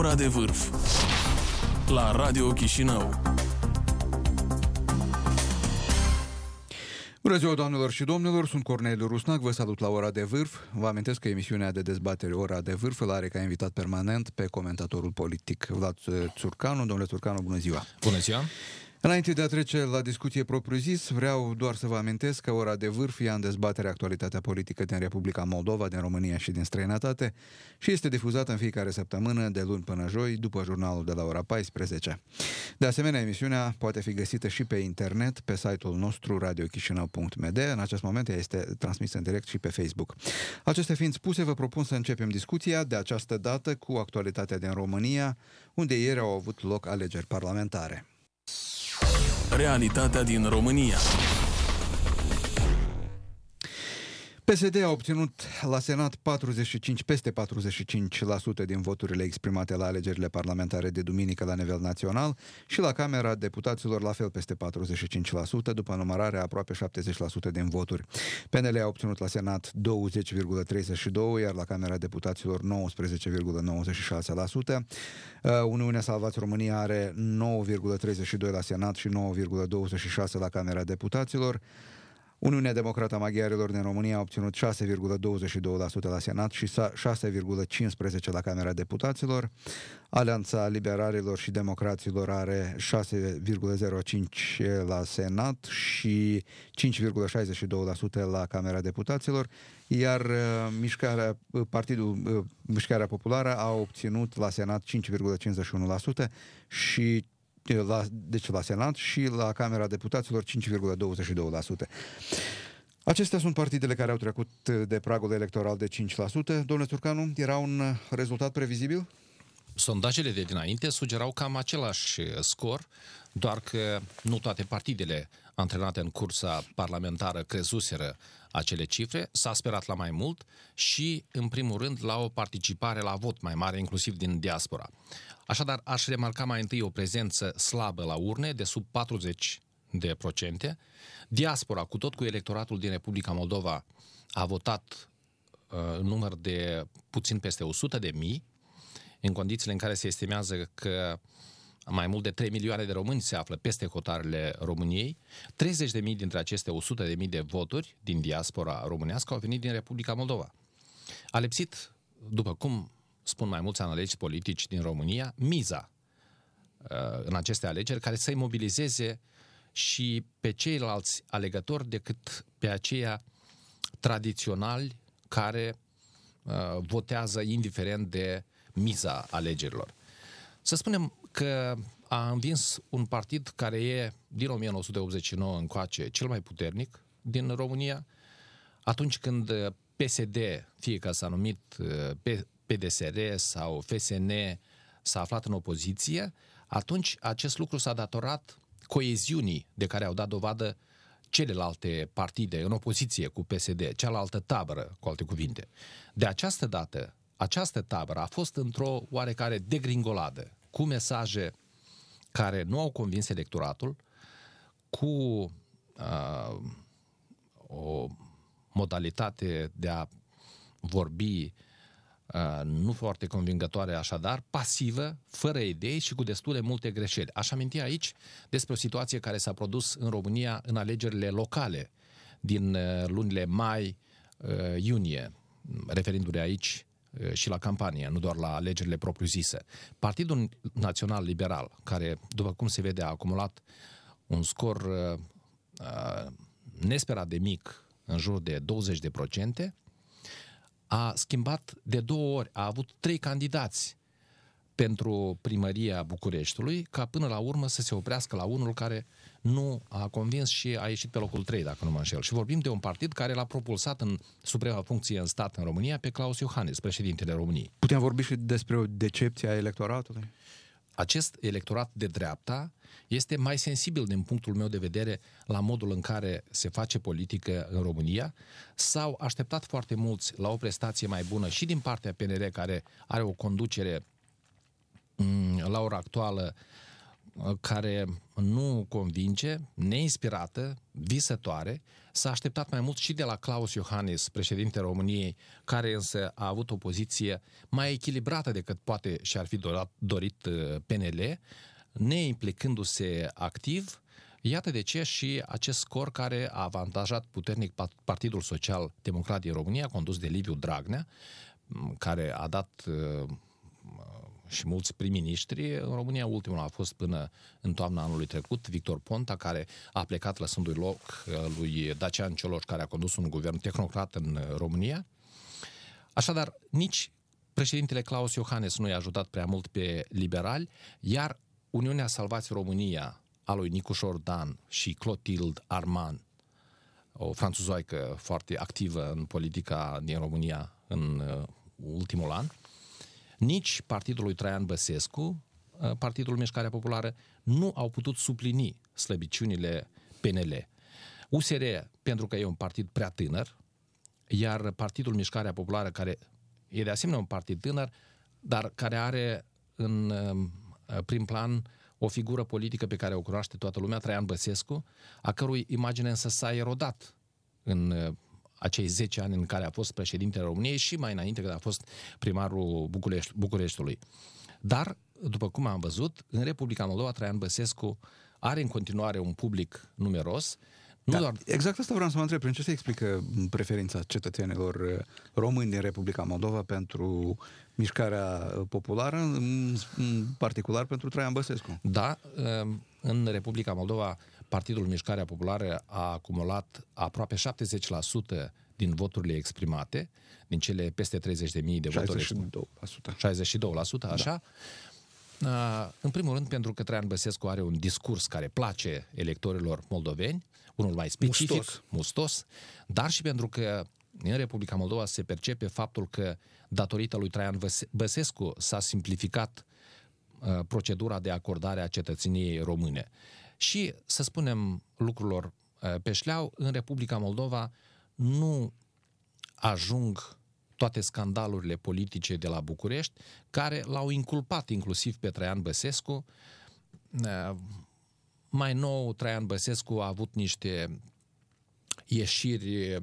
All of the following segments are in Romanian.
Ora de vârf la Radio Chișinău. Bună ziua, doamnelor și domnilor, sunt Corneliu Rusnac, vă salut la Ora de Vârf. Vă amintesc că emisiunea de dezbatere Ora de Vârf îl are ca invitat permanent pe comentatorul politic Vlad Țurcanu. Domnule Țurcanu, bună ziua! Bună ziua! Înainte de a trece la discuție propriu-zis, vreau doar să vă amintesc că ora de vârf ia în dezbatere actualitatea politică din Republica Moldova, din România și din străinătate și este difuzată în fiecare săptămână de luni până joi, după jurnalul de la ora 14. De asemenea, emisiunea poate fi găsită și pe internet, pe site-ul nostru radiochișinău.md. În acest moment ea este transmisă în direct și pe Facebook. Acestea fiind spuse, vă propun să începem discuția de această dată cu actualitatea din România, unde ieri au avut loc alegeri parlamentare. Realitatea din România. PSD a obținut la Senat 45, peste 45% din voturile exprimate la alegerile parlamentare de duminică la nivel național și la Camera Deputaților la fel peste 45%, după numărarea aproape 70% din voturi. PNL a obținut la Senat 20,32%, iar la Camera Deputaților 19,96%. Uh, Uniunea Salvați România are 9,32% la Senat și 9,26% la Camera Deputaților. Uniunea Democrată a Maghiarilor din România a obținut 6,22% la Senat și 6,15% la Camera Deputaților. Alianța Liberalilor și Democraților are 6,05% la Senat și 5,62% la Camera Deputaților, iar uh, mișcarea, uh, Partidul uh, Mișcarea Populară a obținut la Senat 5,51% și la, deci la Senat și la Camera Deputaților 5,22%. Acestea sunt partidele care au trecut de pragul electoral de 5%. Domnule Turcanu, era un rezultat previzibil? Sondajele de dinainte sugerau cam același scor, doar că nu toate partidele antrenate în cursa parlamentară crezuseră acele cifre, s-a sperat la mai mult și, în primul rând, la o participare la vot mai mare, inclusiv din diaspora. Așadar, aș remarca mai întâi o prezență slabă la urne, de sub 40 de procente. Diaspora, cu tot cu electoratul din Republica Moldova, a votat uh, în număr de puțin peste 100 de mii, în condițiile în care se estimează că mai mult de 3 milioane de români se află peste hotarele României. 30 de mii dintre aceste 100 de mii de voturi din diaspora românească au venit din Republica Moldova. A lipsit, după cum spun mai mulți analiști politici din România, miza uh, în aceste alegeri care să-i mobilizeze și pe ceilalți alegători decât pe aceia tradiționali care uh, votează indiferent de miza alegerilor. Să spunem că a învins un partid care e din 1989 încoace cel mai puternic din România, atunci când PSD, fie că s-a numit uh, PDSR sau FSN, s-a aflat în opoziție, atunci acest lucru s-a datorat coeziunii de care au dat dovadă celelalte partide în opoziție cu PSD, cealaltă tabără, cu alte cuvinte. De această dată, această tabără a fost într-o oarecare degringoladă, cu mesaje care nu au convins electoratul, cu uh, o modalitate de a vorbi uh, nu foarte convingătoare așadar, pasivă, fără idei și cu destule multe greșeli. Aș aminti aici despre o situație care s-a produs în România în alegerile locale din uh, lunile mai-iunie, uh, referindu-ne aici Eh, și la campanie, nu doar la alegerile propriu-zise. Partidul Național Liberal, care, după cum se vede, a acumulat un scor uh, nesperat de mic, în jur de 20%, a schimbat de două ori, a avut trei candidați pentru primăria Bucureștiului, ca până la urmă să se oprească la unul care nu a convins și a ieșit pe locul 3, dacă nu mă înșel. Și vorbim de un partid care l-a propulsat în suprema funcție în stat în România pe Claus Iohannis, președintele României. Putem vorbi și despre o decepție a electoratului? Acest electorat de dreapta este mai sensibil din punctul meu de vedere la modul în care se face politică în România. S-au așteptat foarte mulți la o prestație mai bună și din partea PNR care are o conducere Mm, la ora actuală care nu convinge, neinspirată, visătoare, s-a așteptat mai mult și de la Claus Iohannis, președinte României, care însă a avut o poziție mai echilibrată decât poate și-ar fi dorat, dorit uh, PNL, neimplicându-se activ, Iată de ce și acest scor care a avantajat puternic Partidul Social Democrat din România, condus de Liviu Dragnea, care a dat uh, și mulți prim-ministri. În România ultimul a fost până în toamna anului trecut, Victor Ponta, care a plecat lăsându-i loc uh, lui Dacian Cioloș, care a condus un guvern tehnocrat în uh, România. Așadar, nici președintele Claus Iohannes nu i-a ajutat prea mult pe liberali, iar Uniunea Salvați România a lui Nicușor Dan și Clotilde Arman, o franțuzoică foarte activă în politica din România în uh, ultimul an, nici partidul lui Traian Băsescu, uh, Partidul Mișcarea Populară, nu au putut suplini slăbiciunile PNL. USR, pentru că e un partid prea tânăr, iar Partidul Mișcarea Populară, care e de asemenea un partid tânăr, dar care are în uh, prim plan o figură politică pe care o cunoaște toată lumea, Traian Băsescu, a cărui imagine însă s-a erodat în uh, acei 10 ani în care a fost președintele României și mai înainte când a fost primarul București, Bucureștiului. Dar, după cum am văzut, în Republica Moldova, Traian Băsescu are în continuare un public numeros, nu da, doar... Exact asta vreau să mă întreb. Prin ce se explică preferința cetățenilor uh, români din Republica Moldova pentru mișcarea populară, în particular pentru Traian Băsescu? Da, um, în Republica Moldova Partidul Mișcarea Populară a acumulat aproape 70% din voturile exprimate, din cele peste 30.000 de voturi. 62%. 62%, așa. Da. În primul rând, pentru că Traian Băsescu are un discurs care place electorilor moldoveni, unul mai specific, mustos, mustos dar și pentru că în Republica Moldova se percepe faptul că, datorită lui Traian Băsescu, s-a simplificat uh, procedura de acordare a cetățeniei române. Și, să spunem lucrurilor uh, pe șleau, în Republica Moldova nu ajung toate scandalurile politice de la București, care l-au inculpat inclusiv pe Traian Băsescu. Uh, mai nou, Traian Băsescu a avut niște ieșiri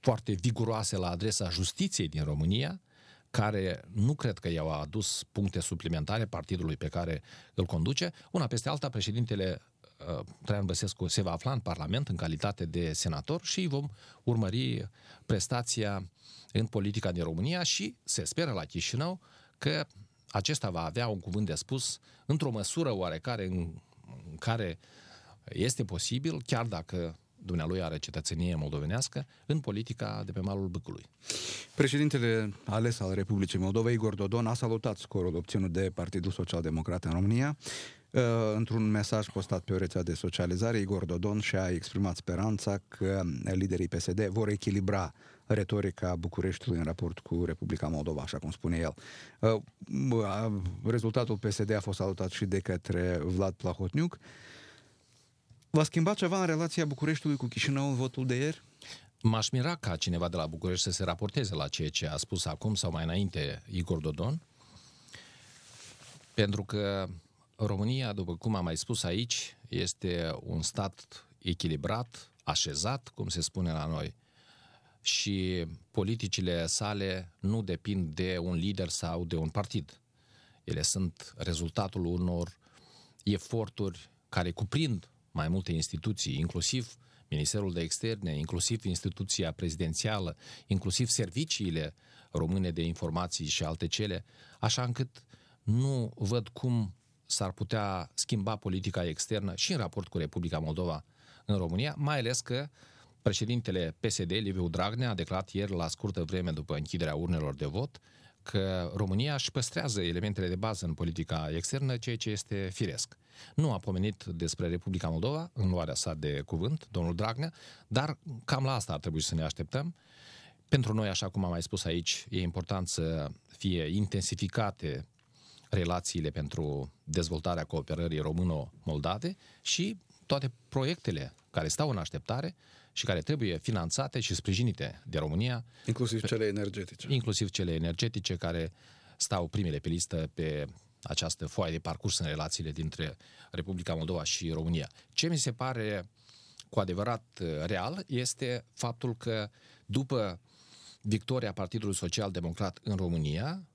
foarte viguroase la adresa justiției din România, care nu cred că i-au adus puncte suplimentare partidului pe care îl conduce. Una peste alta, președintele uh, Traian Băsescu se va afla în Parlament în calitate de senator și vom urmări prestația în politica din România și se speră la Chișinău că acesta va avea un cuvânt de spus într-o măsură oarecare în, în care este posibil, chiar dacă dumnealui are cetățenie moldovenească în politica de pe malul Bâcului. Președintele ales al Republicii Moldova, Igor Dodon, a salutat scorul obținut de Partidul Social Democrat în România. Uh, într-un mesaj postat pe o rețea de socializare, Igor Dodon și-a exprimat speranța că liderii PSD vor echilibra retorica Bucureștiului în raport cu Republica Moldova, așa cum spune el. Uh, rezultatul PSD a fost salutat și de către Vlad Plahotniuc. Va schimba ceva în relația Bucureștiului cu Chișinău în votul de ieri? M-aș mira ca cineva de la București să se raporteze la ceea ce a spus acum sau mai înainte Igor Dodon, pentru că România, după cum am mai spus aici, este un stat echilibrat, așezat, cum se spune la noi, și politicile sale nu depind de un lider sau de un partid. Ele sunt rezultatul unor eforturi care cuprind mai multe instituții, inclusiv Ministerul de Externe, inclusiv instituția prezidențială, inclusiv serviciile române de informații și alte cele, așa încât nu văd cum s-ar putea schimba politica externă și în raport cu Republica Moldova în România, mai ales că președintele PSD, Liviu Dragnea, a declarat ieri, la scurtă vreme după închiderea urnelor de vot, că România își păstrează elementele de bază în politica externă, ceea ce este firesc. Nu a pomenit despre Republica Moldova în luarea sa de cuvânt, domnul Dragnea, dar cam la asta ar trebui să ne așteptăm. Pentru noi, așa cum am mai spus aici, e important să fie intensificate relațiile pentru dezvoltarea cooperării româno-moldave și toate proiectele care stau în așteptare și care trebuie finanțate și sprijinite de România. Inclusiv cele energetice. Inclusiv cele energetice care stau primele pe listă pe această foaie de parcurs în relațiile dintre Republica Moldova și România. Ce mi se pare cu adevărat uh, real este faptul că după victoria Partidului Social Democrat în România,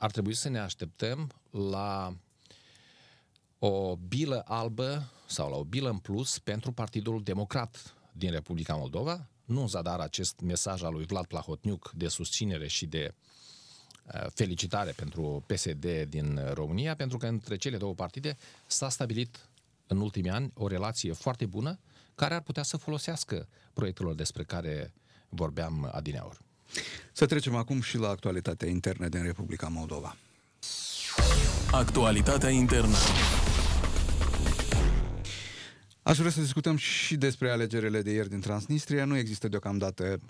ar trebui să ne așteptăm la o bilă albă sau la o bilă în plus pentru Partidul Democrat din Republica Moldova. Nu în zadar acest mesaj al lui Vlad Plahotniuc de susținere și de uh, felicitare pentru PSD din România, pentru că între cele două partide s-a stabilit în ultimii ani o relație foarte bună care ar putea să folosească proiectelor despre care vorbeam adineauri. Să trecem acum și la actualitatea internă din Republica Moldova. Actualitatea internă. Aș vrea să discutăm și despre alegerile de ieri din Transnistria. Nu există deocamdată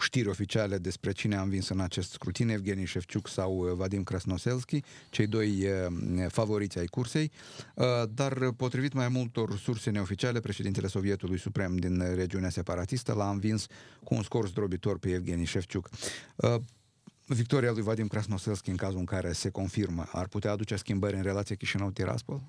știri oficiale despre cine a învins în acest scrutin, Evgeni Șefciuc sau Vadim Krasnoselski, cei doi eh, favoriți ai cursei, eh, dar potrivit mai multor surse neoficiale, președintele Sovietului Suprem din regiunea separatistă l-a învins cu un scor zdrobitor pe Evgeni Șefciuc. Eh, victoria lui Vadim Krasnoselski în cazul în care se confirmă ar putea aduce schimbări în relația Chișinău-Tiraspol?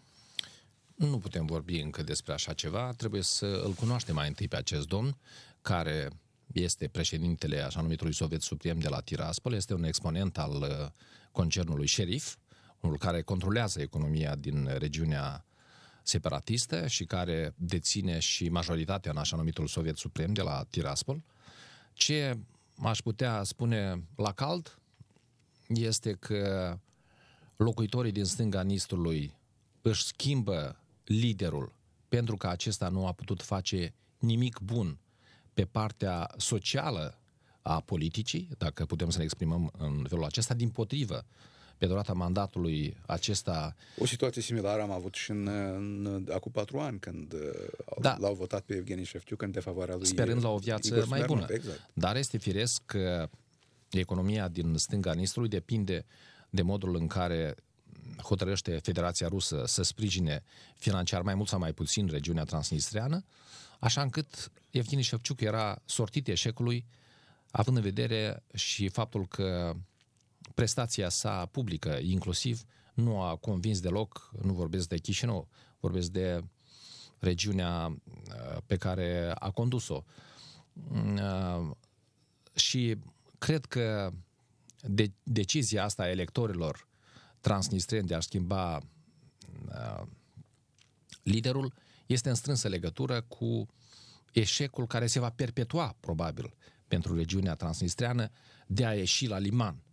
Nu putem vorbi încă despre așa ceva, trebuie să îl cunoaștem mai întâi pe acest domn, care este președintele așa numitului Soviet Suprem de la Tiraspol, este un exponent al uh, concernului Sheriff, unul care controlează economia din regiunea separatistă și care deține și majoritatea în așa numitul Soviet Suprem de la Tiraspol. Ce aș putea spune la cald este că locuitorii din stânga Nistului își schimbă liderul pentru că acesta nu a putut face nimic bun pe partea socială a politicii, dacă putem să ne exprimăm în felul acesta, din potrivă, pe durata mandatului acesta... O situație similară am avut și în, în acum patru ani, când uh, da. l-au votat pe Evgeni Șefciuc în defavoarea lui... Sperând la o viață Igor mai bună. Exact. Dar este firesc că economia din stânga Nistrului depinde de modul în care hotărăște Federația Rusă să sprijine financiar mai mult sau mai puțin regiunea transnistreană, așa încât Evgeni Șefciuc era sortit eșecului, având în vedere și faptul că prestația sa publică, inclusiv, nu a convins deloc, nu vorbesc de Chișinău, vorbesc de regiunea uh, pe care a condus-o. Uh, și cred că de, decizia asta a electorilor transnistrieni de a schimba uh, liderul este în strânsă legătură cu eșecul care se va perpetua, probabil, pentru regiunea transnistreană de a ieși la liman,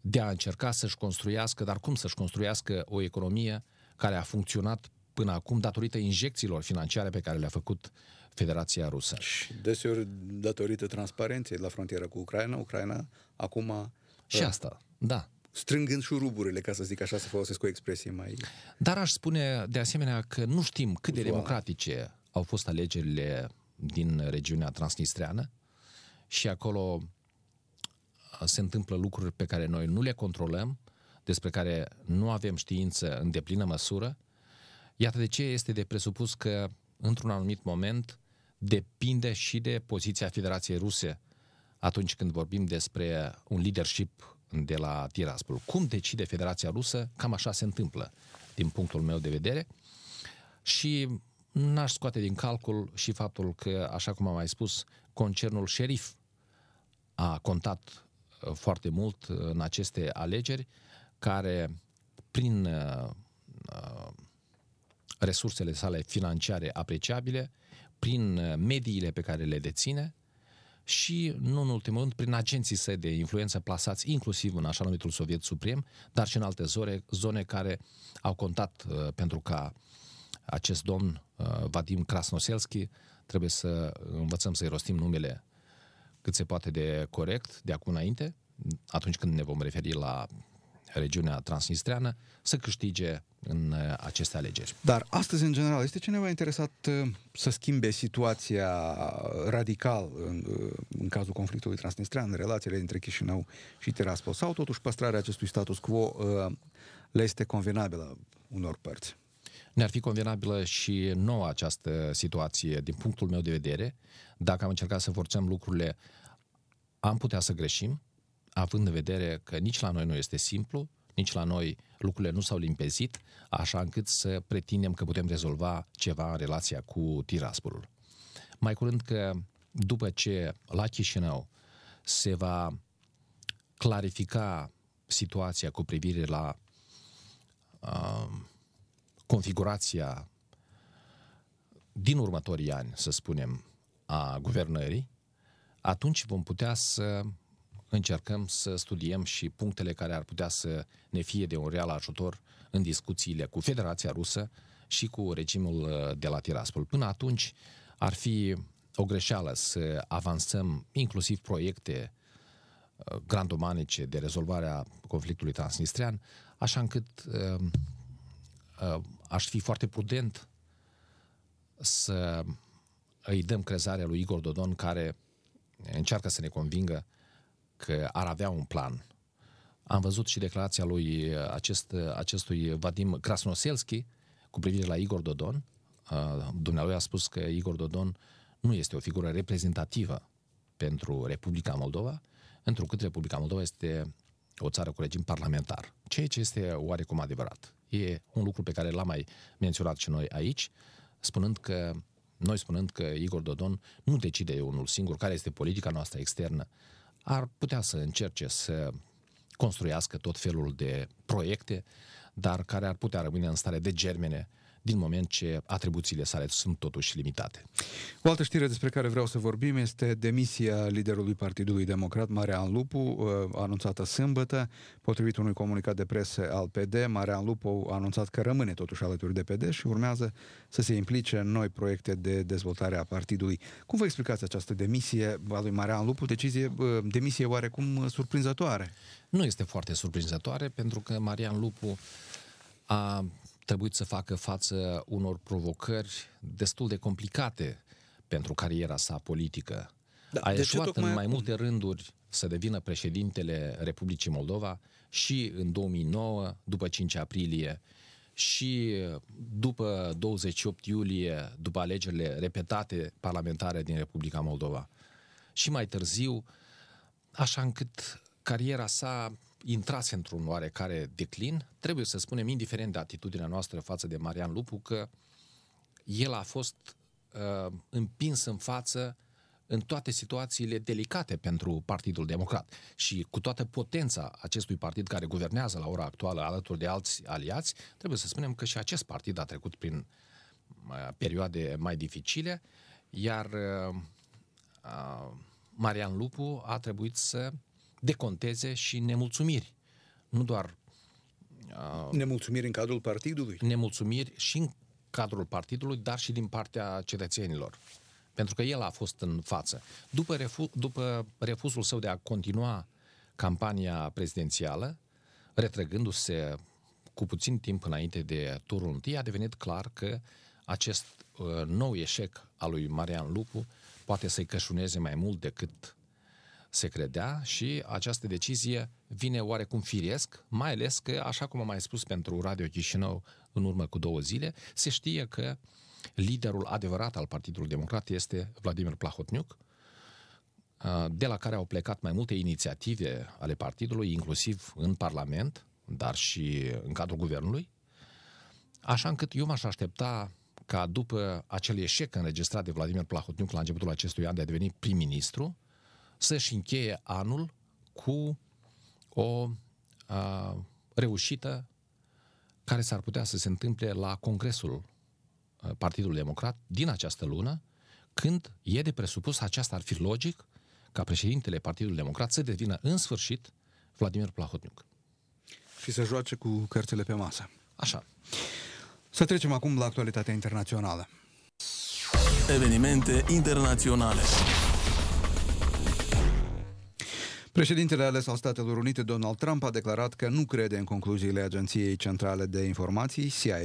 de a încerca să-și construiască, dar cum să-și construiască o economie care a funcționat până acum datorită injecțiilor financiare pe care le-a făcut Federația Rusă. Și deseori datorită transparenței la frontiera cu Ucraina, Ucraina acum... Și asta, da strângând șuruburile, ca să zic așa, să folosesc o expresie mai... Dar aș spune de asemenea că nu știm cât de democratice au fost alegerile din regiunea transnistreană și acolo se întâmplă lucruri pe care noi nu le controlăm, despre care nu avem știință în deplină măsură. Iată de ce este de presupus că, într-un anumit moment, depinde și de poziția Federației Ruse atunci când vorbim despre un leadership de la Tiraspol. Cum decide Federația Rusă, cam așa se întâmplă, din punctul meu de vedere. Și n-aș scoate din calcul și faptul că, așa cum am mai spus, concernul Sheriff a contat uh, foarte mult în aceste alegeri, care prin uh, uh, resursele sale financiare apreciabile, prin mediile pe care le deține, și, nu în ultimul rând, prin agenții săi de influență plasați inclusiv în așa numitul Soviet Suprem, dar și în alte zone, zone care au contat uh, pentru ca acest domn, uh, Vadim Krasnoselski, trebuie să învățăm să-i rostim numele cât se poate de corect de acum înainte, atunci când ne vom referi la regiunea transnistreană, să câștige în uh, aceste alegeri. Dar astăzi, în general, este cineva interesat uh, să schimbe situația radical în, uh, în cazul conflictului transnistrean, relațiile dintre Chișinău și Tiraspol, sau totuși păstrarea acestui status quo le este convenabilă unor părți? Ne-ar fi convenabilă și nouă această situație, din punctul meu de vedere. Dacă am încercat să forțăm lucrurile, am putea să greșim, având în vedere că nici la noi nu este simplu, nici la noi lucrurile nu s-au limpezit, așa încât să pretindem că putem rezolva ceva în relația cu Tiraspolul. Mai curând că după ce la Chișinău se va clarifica situația cu privire la uh, configurația din următorii ani, să spunem, a guvernării, atunci vom putea să încercăm să studiem și punctele care ar putea să ne fie de un real ajutor în discuțiile cu Federația Rusă și cu regimul uh, de la Tiraspol. Până atunci ar fi o greșeală să avansăm inclusiv proiecte uh, grandomanice de rezolvare a conflictului transnistrian, așa încât uh, uh, aș fi foarte prudent să îi dăm crezarea lui Igor Dodon, care încearcă să ne convingă că ar avea un plan. Am văzut și declarația lui acest, acestui Vadim Krasnoselski cu privire la Igor Dodon. Dumnealui a spus că Igor Dodon nu este o figură reprezentativă pentru Republica Moldova, întrucât Republica Moldova este o țară cu regim parlamentar, ceea ce este oarecum adevărat. E un lucru pe care l-am mai menționat și noi aici, spunând că noi spunând că Igor Dodon nu decide unul singur care este politica noastră externă, ar putea să încerce să construiască tot felul de proiecte, dar care ar putea rămâne în stare de germene din moment ce atribuțiile sale sunt totuși limitate. O altă știre despre care vreau să vorbim este demisia liderului Partidului Democrat, Marian Lupu, uh, anunțată sâmbătă. Potrivit unui comunicat de presă al PD, Marian Lupu a anunțat că rămâne totuși alături de PD și urmează să se implice în noi proiecte de dezvoltare a partidului. Cum vă explicați această demisie a lui Marian Lupu, decizie, uh, demisie oarecum surprinzătoare? Nu este foarte surprinzătoare, pentru că Marian Lupu a trebuit să facă față unor provocări destul de complicate pentru cariera sa politică. Da, a eșuat tocmai... în mai multe rânduri să devină președintele Republicii Moldova și în 2009, după 5 aprilie, și după 28 iulie, după alegerile repetate parlamentare din Republica Moldova. Și mai târziu, așa încât cariera sa intrase într-un oarecare declin, trebuie să spunem, indiferent de atitudinea noastră față de Marian Lupu, că el a fost uh, împins în față în toate situațiile delicate pentru Partidul Democrat. Și cu toată potența acestui partid care guvernează la ora actuală alături de alți aliați, trebuie să spunem că și acest partid a trecut prin uh, perioade mai dificile, iar uh, uh, Marian Lupu a trebuit să deconteze și nemulțumiri. Nu doar... Uh, nemulțumiri în cadrul partidului? Nemulțumiri și în cadrul partidului, dar și din partea cetățenilor. Pentru că el a fost în față. După, refu- după refuzul său de a continua campania prezidențială, retrăgându-se cu puțin timp înainte de turul întâi, a devenit clar că acest uh, nou eșec al lui Marian Lupu poate să-i cășuneze mai mult decât se credea și această decizie vine oarecum firesc, mai ales că, așa cum am mai spus pentru Radio Chișinău în urmă cu două zile, se știe că liderul adevărat al Partidului Democrat este Vladimir Plahotniuc, de la care au plecat mai multe inițiative ale partidului, inclusiv în Parlament, dar și în cadrul guvernului, așa încât eu m-aș aștepta ca după acel eșec înregistrat de Vladimir Plahotniuc la începutul acestui an de a deveni prim-ministru, să-și încheie anul cu o a, reușită care s-ar putea să se întâmple la Congresul Partidului Democrat din această lună, când e de presupus, aceasta ar fi logic, ca președintele Partidului Democrat să devină în sfârșit Vladimir Plahotniuc. Și să joace cu cărțile pe masă. Așa. Să trecem acum la actualitatea internațională. Evenimente internaționale. Președintele ales al Statelor Unite, Donald Trump, a declarat că nu crede în concluziile Agenției Centrale de Informații, CIA,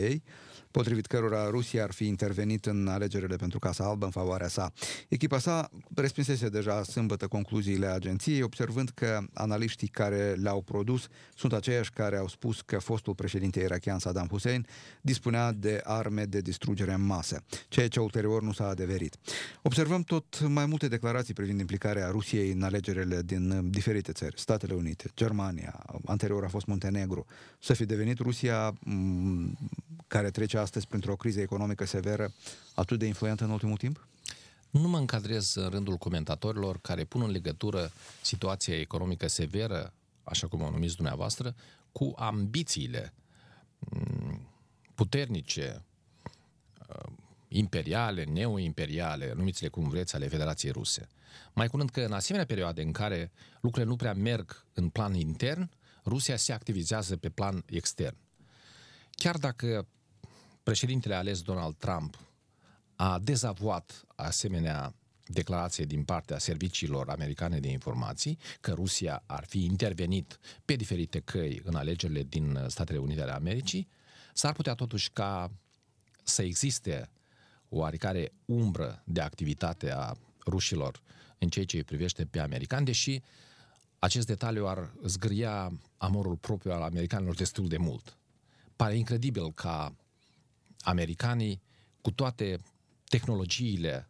potrivit cărora Rusia ar fi intervenit în alegerile pentru Casa Albă în favoarea sa. Echipa sa respinsese deja sâmbătă concluziile agenției, observând că analiștii care le-au produs sunt aceiași care au spus că fostul președinte irachian Saddam Hussein dispunea de arme de distrugere în masă, ceea ce ulterior nu s-a adeverit. Observăm tot mai multe declarații privind implicarea Rusiei în alegerile din diferite țări, Statele Unite, Germania, anterior a fost Muntenegru, să fi devenit Rusia care trece astăzi printr-o criză economică severă atât de influentă în ultimul timp? Nu mă încadrez în rândul comentatorilor care pun în legătură situația economică severă, așa cum o numiți dumneavoastră, cu ambițiile puternice, uh, imperiale, neoimperiale, numiți-le cum vreți, ale Federației Ruse. Mai curând că în asemenea perioade în care lucrurile nu prea merg în plan intern, Rusia se activizează pe plan extern. Chiar dacă președintele ales Donald Trump a dezavuat asemenea declarație din partea serviciilor americane de informații că Rusia ar fi intervenit pe diferite căi în alegerile din Statele Unite ale Americii, s-ar putea totuși ca să existe oarecare umbră de activitate a rușilor în ceea ce îi privește pe americani, deși acest detaliu ar zgâria amorul propriu al americanilor destul de mult. Pare incredibil ca americanii, cu toate tehnologiile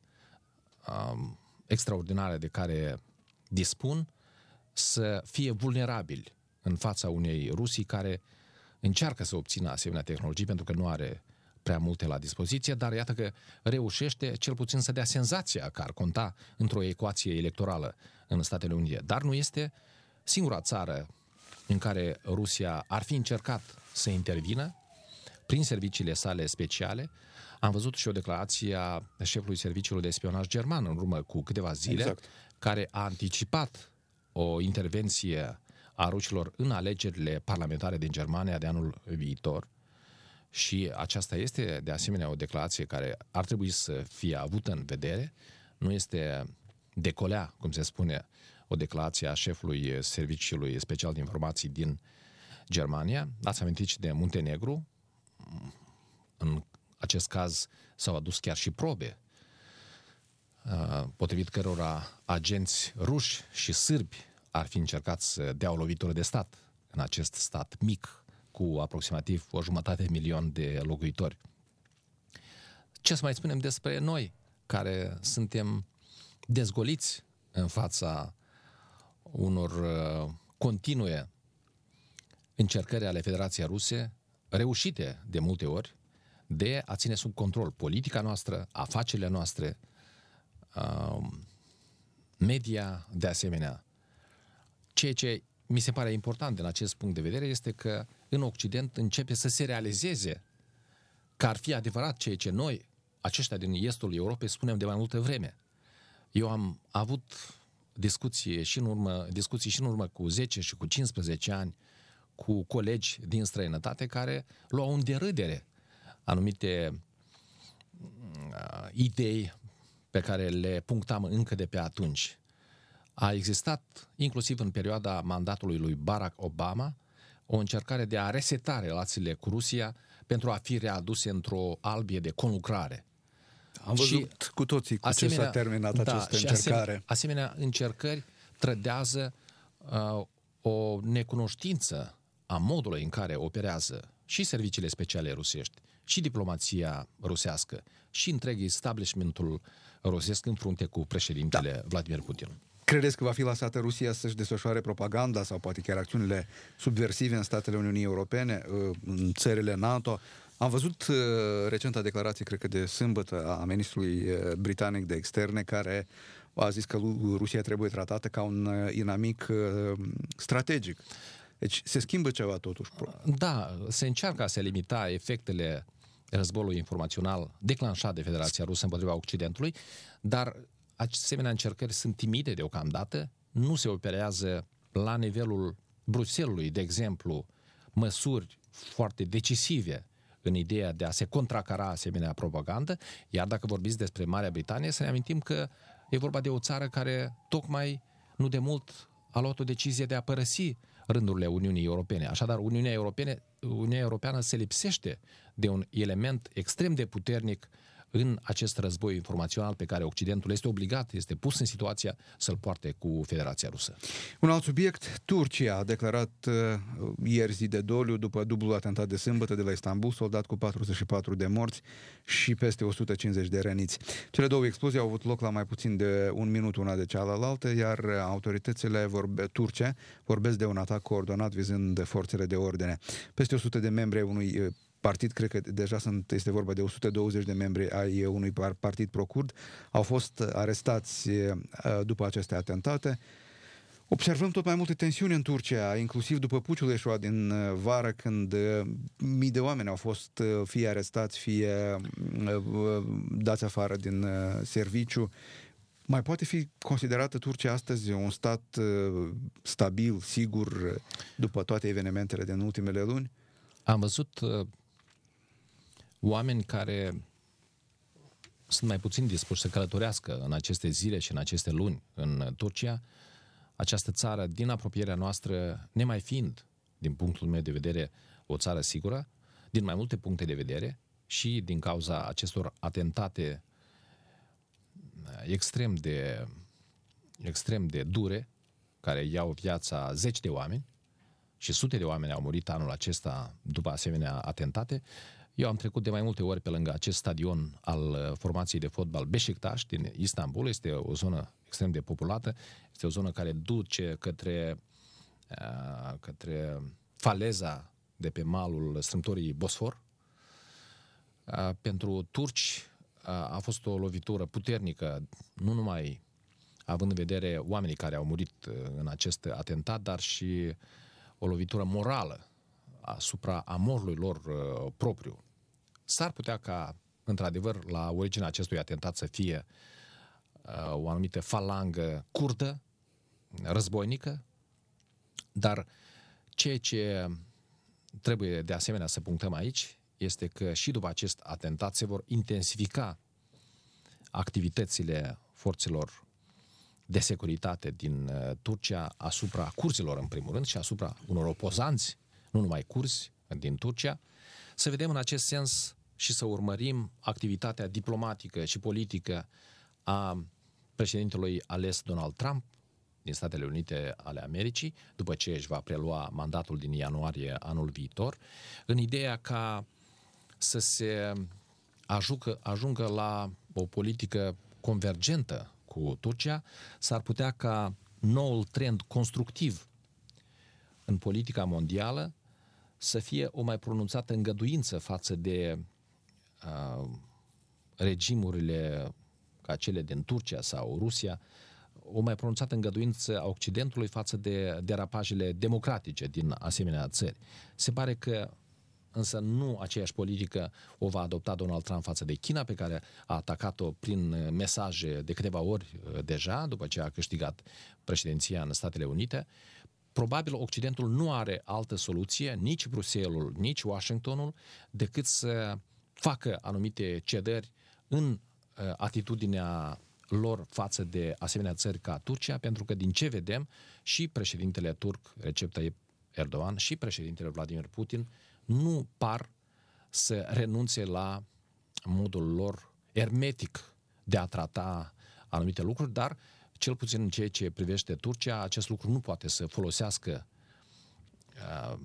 um, extraordinare de care dispun, să fie vulnerabili în fața unei Rusii care încearcă să obțină asemenea tehnologii pentru că nu are prea multe la dispoziție, dar iată că reușește cel puțin să dea senzația că ar conta într-o ecuație electorală în Statele Unite. Dar nu este singura țară în care Rusia ar fi încercat să intervină prin serviciile sale speciale. Am văzut și o declarație a șefului serviciului de spionaj german în urmă cu câteva zile, exact. care a anticipat o intervenție a rușilor în alegerile parlamentare din Germania de anul viitor. Și aceasta este, de asemenea, o declarație care ar trebui să fie avută în vedere. Nu este decolea, cum se spune, o declarație a șefului Serviciului Special de Informații din Germania. Ați amintit și de Muntenegru. În acest caz s-au adus chiar și probe uh, potrivit cărora agenți ruși și sârbi ar fi încercat să dea o lovitură de stat în acest stat mic, cu aproximativ o jumătate de milion de locuitori. Ce să mai spunem despre noi, care suntem dezgoliți în fața unor uh, continue încercări ale Federației Ruse, reușite de multe ori, de a ține sub control politica noastră, afacerile noastre, uh, media de asemenea. Ceea ce mi se pare important din acest punct de vedere este că în Occident începe să se realizeze că ar fi adevărat ceea ce noi, aceștia din estul Europei, spunem de mai multă vreme. Eu am avut discuții și în urmă, discuții și în urmă cu 10 și cu 15 ani cu colegi din străinătate care luau în derâdere anumite uh, idei pe care le punctam încă de pe atunci. A existat, inclusiv în perioada mandatului lui Barack Obama, o încercare de a reseta relațiile cu Rusia pentru a fi readuse într-o albie de conlucrare. Am văzut și cu toții cu ce s-a terminat da, această încercare. Asemenea, asemenea încercări trădează uh, o necunoștință a modului în care operează și serviciile speciale rusești, și diplomația rusească, și întreg establishmentul rusesc în frunte cu președintele da. Vladimir Putin. Credeți că va fi lăsată Rusia să-și desfășoare propaganda sau poate chiar acțiunile subversive în statele Uniunii Europene, uh, în țările NATO? Am văzut uh, recenta declarație, cred că de sâmbătă, a ministrului uh, britanic de externe, care a zis că Rusia trebuie tratată ca un inamic strategic. Deci se schimbă ceva totuși. Da, se încearcă a se limita efectele războiului informațional declanșat de Federația Rusă împotriva Occidentului, dar asemenea încercări sunt timide deocamdată, nu se operează la nivelul Bruselului, de exemplu, măsuri foarte decisive în ideea de a se contracara asemenea propagandă, iar dacă vorbiți despre Marea Britanie, să ne amintim că e vorba de o țară care tocmai nu de mult a luat o decizie de a părăsi rândurile Uniunii Europene. Așadar, Uniunea, Europene, Uniunea Europeană se lipsește de un element extrem de puternic în acest război informațional pe care Occidentul este obligat, este pus în situația să-l poarte cu Federația Rusă. Un alt subiect, Turcia a declarat uh, ieri zi de doliu după dublul atentat de sâmbătă de la Istanbul, soldat cu 44 de morți și peste 150 de răniți. Cele două explozii au avut loc la mai puțin de un minut una de cealaltă, iar autoritățile vorbe, turce vorbesc de un atac coordonat vizând forțele de ordine. Peste 100 de membri ai unui uh, partid, cred că deja sunt, este vorba de 120 de membri ai unui partid procurd, au fost arestați după aceste atentate. Observăm tot mai multe tensiuni în Turcia, inclusiv după puciul eșuat din vară, când mii de oameni au fost fie arestați, fie dați afară din serviciu. Mai poate fi considerată Turcia astăzi un stat stabil, sigur, după toate evenimentele din ultimele luni? Am văzut oameni care sunt mai puțin dispuși să călătorească în aceste zile și în aceste luni în Turcia, această țară din apropierea noastră, nemai fiind, din punctul meu de vedere, o țară sigură, din mai multe puncte de vedere și din cauza acestor atentate extrem de, extrem de dure, care iau viața zeci de oameni și sute de oameni au murit anul acesta după asemenea atentate, eu am trecut de mai multe ori pe lângă acest stadion al uh, formației de fotbal Beşiktaş din Istanbul. Este o zonă extrem de populată. Este o zonă care duce către, uh, către faleza de pe malul strâmtorii Bosfor. Uh, pentru turci a fost o lovitură puternică, nu numai având în vedere oamenii care au murit în acest atentat, dar și o lovitură morală asupra amorului lor uh, propriu. S-ar putea ca, într-adevăr, la originea acestui atentat să fie uh, o anumită falangă curtă, războinică, dar ceea ce trebuie de asemenea să punctăm aici este că și după acest atentat se vor intensifica activitățile forțelor de securitate din uh, Turcia asupra curzilor, în primul rând, și asupra unor opozanți nu numai curzi din Turcia, să vedem în acest sens și să urmărim activitatea diplomatică și politică a președintelui ales Donald Trump din Statele Unite ale Americii, după ce își va prelua mandatul din ianuarie anul viitor, în ideea ca să se ajungă, ajungă la o politică convergentă cu Turcia, s-ar putea ca noul trend constructiv în politica mondială să fie o mai pronunțată îngăduință față de uh, regimurile ca cele din Turcia sau Rusia, o mai pronunțată îngăduință a Occidentului față de derapajele democratice din asemenea țări. Se pare că însă nu aceeași politică o va adopta Donald Trump față de China, pe care a atacat-o prin mesaje de câteva ori deja, după ce a câștigat președinția în Statele Unite, probabil Occidentul nu are altă soluție, nici Bruselul, nici Washingtonul, decât să facă anumite cedări în uh, atitudinea lor față de asemenea țări ca Turcia, pentru că din ce vedem, și președintele turc Recep Tayyip Erdogan și președintele Vladimir Putin nu par să renunțe la modul lor ermetic de a trata anumite lucruri, dar cel puțin în ceea ce privește Turcia, acest lucru nu poate să folosească uh,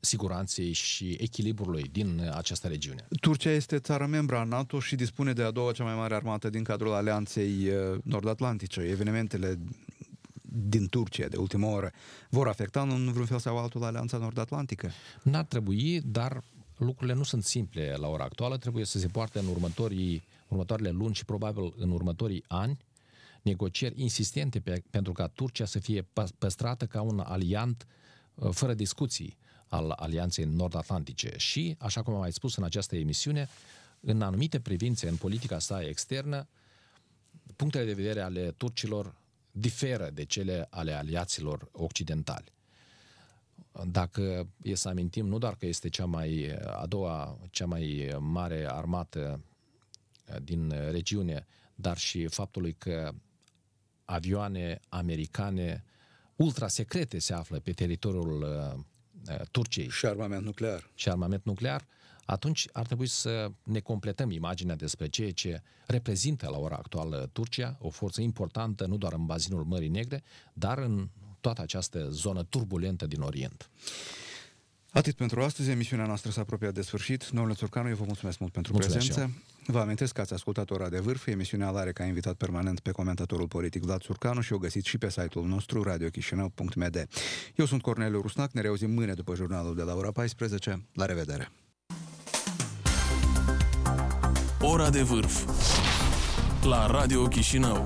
siguranței și echilibrului din această regiune. Turcia este țară membra a NATO și dispune de a doua cea mai mare armată din cadrul Alianței uh, Nord-Atlantice. Evenimentele din Turcia de ultimă oră vor afecta în vreun fel sau altul Alianța Nord-Atlantică? N-ar trebui, dar lucrurile nu sunt simple la ora actuală. Trebuie să se poarte în următorii, următoarele luni și probabil în următorii ani negocieri insistente pe, pentru ca Turcia să fie păstrată ca un aliant uh, fără discuții al Alianței Nord-Atlantice. Și, așa cum am mai spus în această emisiune, în anumite privințe, în politica sa externă, punctele de vedere ale turcilor diferă de cele ale aliaților occidentali. Dacă e să amintim, nu doar că este cea mai, a doua, cea mai mare armată uh, din regiune, dar și faptului că avioane americane ultrasecrete se află pe teritoriul uh, uh, Turciei Și armament nuclear. și armament nuclear, atunci ar trebui să ne completăm imaginea despre ceea ce reprezintă la ora actuală Turcia, o forță importantă nu doar în bazinul Mării Negre, dar în toată această zonă turbulentă din Orient. Atât pentru astăzi, emisiunea noastră s-a apropiat de sfârșit. Domnule Țurcanu, eu vă mulțumesc mult pentru Mulțumesc prezență. Vă amintesc că ați ascultat Ora de Vârf. Emisiunea are ca invitat permanent pe comentatorul politic Vlad Țurcanu și o găsiți și pe site-ul nostru radiochișinău.md. Eu sunt Corneliu Rusnac, ne reauzim mâine după jurnalul de la ora 14. La revedere! Ora de vârf la Radio Chișinău.